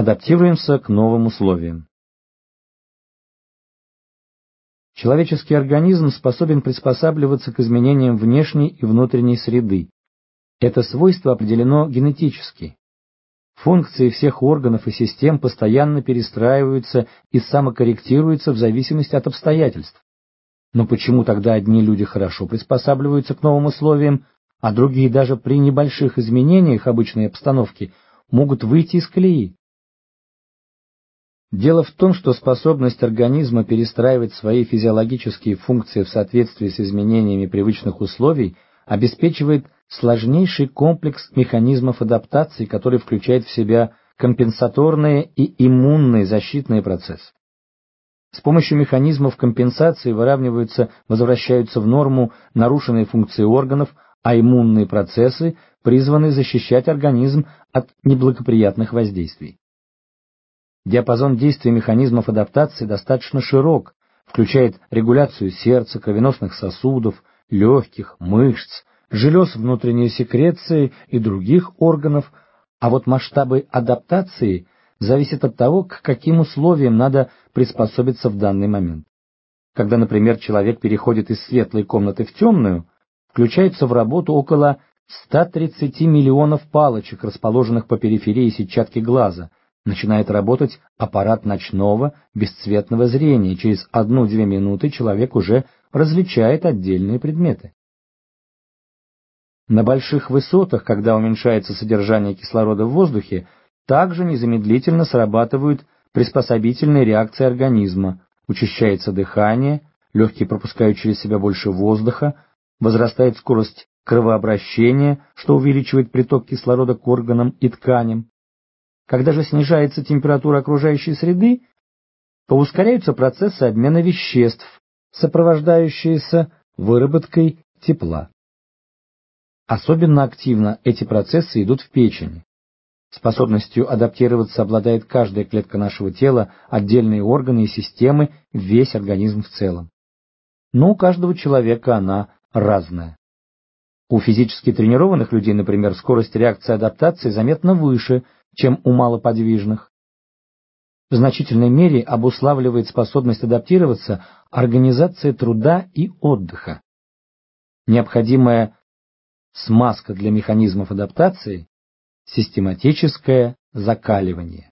Адаптируемся к новым условиям. Человеческий организм способен приспосабливаться к изменениям внешней и внутренней среды. Это свойство определено генетически. Функции всех органов и систем постоянно перестраиваются и самокорректируются в зависимости от обстоятельств. Но почему тогда одни люди хорошо приспосабливаются к новым условиям, а другие даже при небольших изменениях обычной обстановки могут выйти из колеи? Дело в том, что способность организма перестраивать свои физиологические функции в соответствии с изменениями привычных условий обеспечивает сложнейший комплекс механизмов адаптации, который включает в себя компенсаторные и иммунные защитные процессы. С помощью механизмов компенсации выравниваются, возвращаются в норму нарушенные функции органов, а иммунные процессы призваны защищать организм от неблагоприятных воздействий. Диапазон действия механизмов адаптации достаточно широк, включает регуляцию сердца, кровеносных сосудов, легких, мышц, желез внутренней секреции и других органов, а вот масштабы адаптации зависят от того, к каким условиям надо приспособиться в данный момент. Когда, например, человек переходит из светлой комнаты в темную, включается в работу около 130 миллионов палочек, расположенных по периферии сетчатки глаза, начинает работать аппарат ночного бесцветного зрения, через одну-две минуты человек уже различает отдельные предметы. На больших высотах, когда уменьшается содержание кислорода в воздухе, также незамедлительно срабатывают приспособительные реакции организма, учащается дыхание, легкие пропускают через себя больше воздуха, возрастает скорость кровообращения, что увеличивает приток кислорода к органам и тканям. Когда же снижается температура окружающей среды, то ускоряются процессы обмена веществ, сопровождающиеся выработкой тепла. Особенно активно эти процессы идут в печени. Способностью адаптироваться обладает каждая клетка нашего тела, отдельные органы и системы, весь организм в целом. Но у каждого человека она разная. У физически тренированных людей, например, скорость реакции адаптации заметно выше – чем у малоподвижных. В значительной мере обуславливает способность адаптироваться организация труда и отдыха. Необходимая смазка для механизмов адаптации – систематическое закаливание.